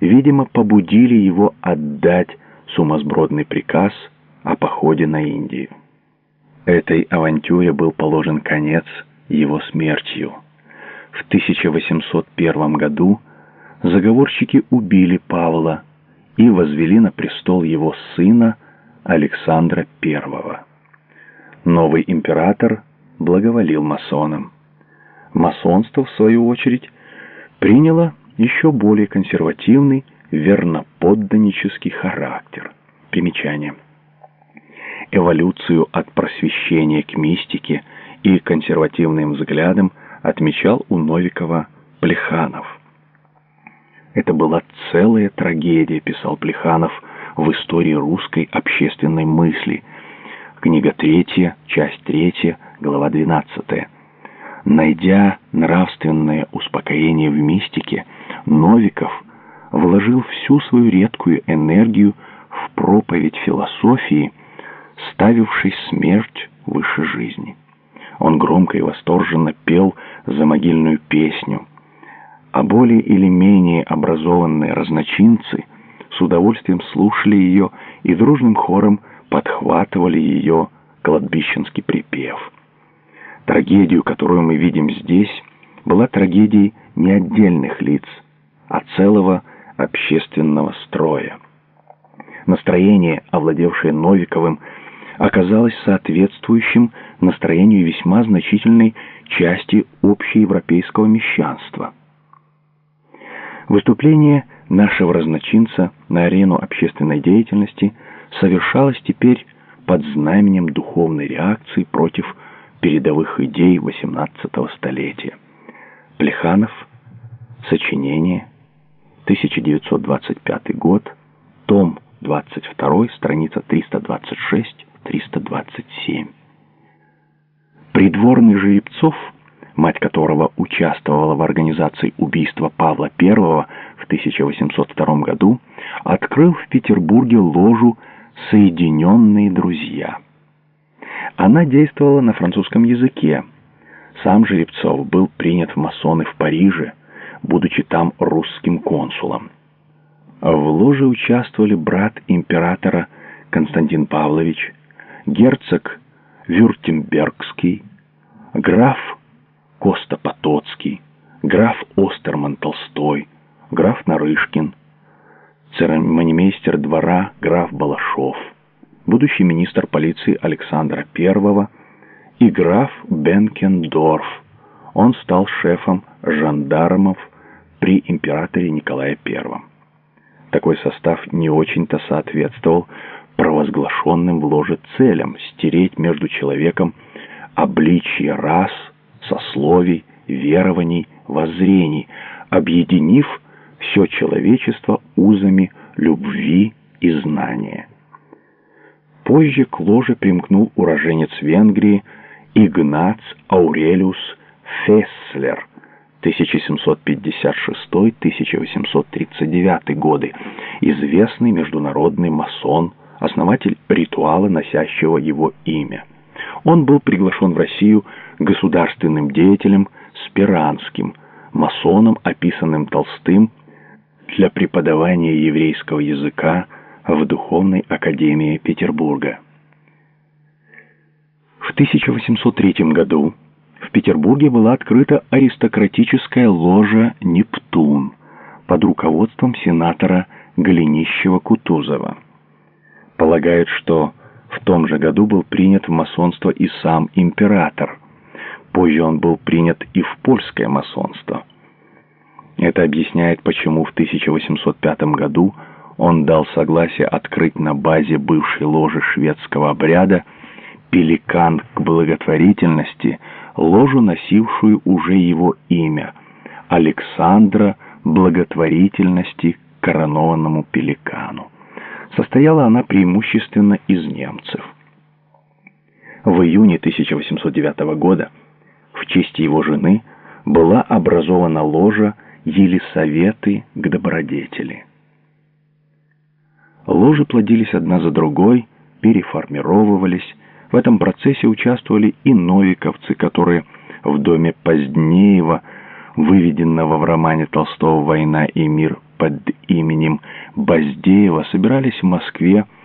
видимо, побудили его отдать сумасбродный приказ о походе на Индию. Этой авантюре был положен конец его смертью. В 1801 году заговорщики убили Павла и возвели на престол его сына Александра I. Новый император благоволил масонам. Масонство, в свою очередь, приняло еще более консервативный, верноподданнический характер. Примечание. Эволюцию от просвещения к мистике и консервативным взглядам отмечал у Новикова Плеханов. Это была целая трагедия, писал Плеханов в истории русской общественной мысли. Книга третья, часть третья, глава двенадцатая. Найдя нравственное успокоение в мистике, Новиков вложил всю свою редкую энергию в проповедь философии, ставившей смерть выше жизни. Он громко и восторженно пел замогильную песню, а более или менее образованные разночинцы с удовольствием слушали ее и дружным хором подхватывали ее кладбищенский припев. Трагедию, которую мы видим здесь, была трагедией не отдельных лиц, а целого общественного строя. Настроение, овладевшее Новиковым, оказалось соответствующим настроению весьма значительной части общеевропейского мещанства. Выступление нашего разночинца на арену общественной деятельности совершалось теперь под знаменем духовной реакции против передовых идей XVIII столетия. Плеханов, сочинение, 1925 год, том 22, страница 326-327. Придворный Жеребцов, мать которого участвовала в организации убийства Павла I в 1802 году, открыл в Петербурге ложу «Соединенные друзья». Она действовала на французском языке. Сам Жеребцов был принят в масоны в Париже, будучи там русским консулом. В ложе участвовали брат императора Константин Павлович, герцог Вюртембергский, граф Коста Потоцкий, граф Остерман Толстой, граф Нарышкин, церемонимейстер двора граф Балашов – будущий министр полиции Александра I и граф Бенкендорф. Он стал шефом жандармов при императоре Николае I. Такой состав не очень-то соответствовал провозглашенным в ложе целям стереть между человеком обличье рас, сословий, верований, воззрений, объединив все человечество узами любви и знания. Позже к ложе примкнул уроженец Венгрии Игнац Аурелиус Фесслер 1756-1839 годы, известный международный масон, основатель ритуала, носящего его имя. Он был приглашен в Россию государственным деятелем Спиранским, масоном, описанным Толстым для преподавания еврейского языка в Духовной академии Петербурга. В 1803 году в Петербурге была открыта аристократическая ложа «Нептун» под руководством сенатора Голенищева-Кутузова. Полагают, что в том же году был принят в масонство и сам император. Позже он был принят и в польское масонство. Это объясняет, почему в 1805 году он дал согласие открыть на базе бывшей ложи шведского обряда «Пеликан к благотворительности», ложу, носившую уже его имя Александра благотворительности коронованному пеликану. Состояла она преимущественно из немцев. В июне 1809 года в честь его жены была образована ложа Елисаветы к добродетели. Ложи плодились одна за другой, переформировывались. В этом процессе участвовали и новиковцы, которые в доме Позднеева, выведенного в романе Толстого. «Война и мир» под именем Баздеева собирались в Москве